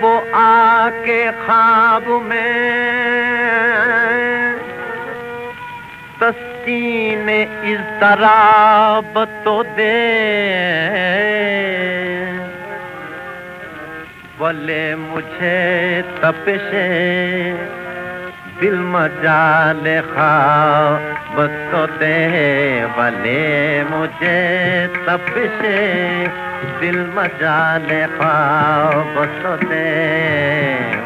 वो आके ख्वाब में तस्कीन इस तरह तो दे। बोले मुझे तपशे दिल मजाल खाब तो दे भले मुझे तपशे। दिल मजाल खाब तो दे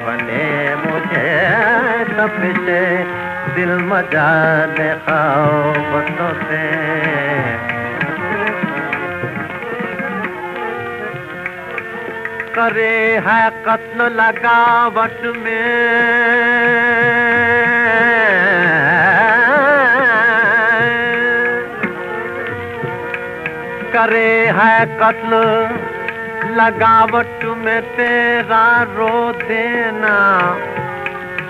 भले मुझे तपशे। दिल मजाल खाब तो दे। करे है कत्ल लगावट में। करे है कत्ल, लगावट में तेरा रो देना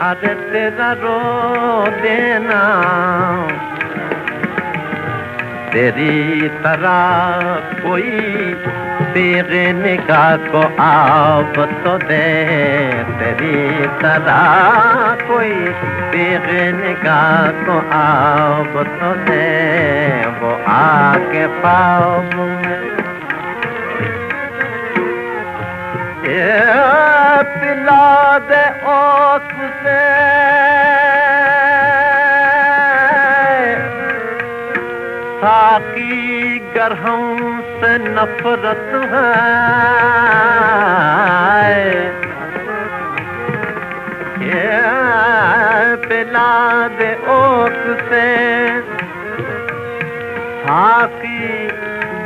अरे तेरा रो देना। तेरी तरह कोई निगाह को आप तो दे तेरी तरह कोई तेरे निगाह को आप तो दे, वो आके पाओ पिला दे ओस साकी गरहम से नफरत है। ये पिला दे ओक से। साकी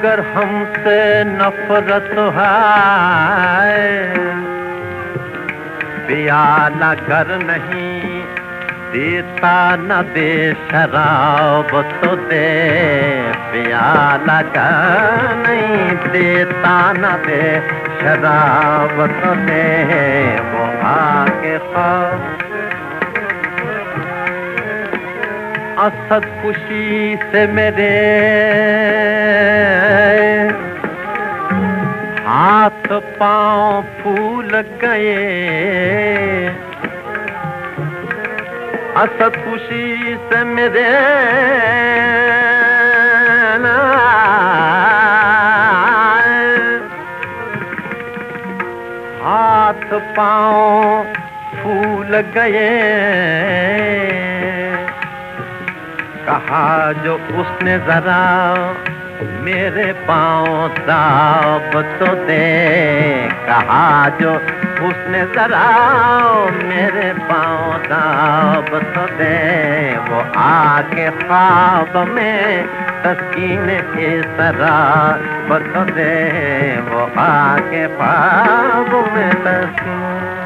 गरहम से नफरत है। पियाला कर नहीं, देता न दे शराब तो दे। नहीं देता न दे शराब तो दे वो आके असद खुशी से मेरे हाथ पाँव फूल गए। असद खुशी से मेरे हाथ पाँव फूल गए। कहा जो उसने जरा मेरे पाँव दाब तो दे। कहा जो उसने जरा मेरे पाँव दाब तो दे। वो आके ख्वाब में तस्कीन के सरा बस दे वो आके पाप में तस्कीन।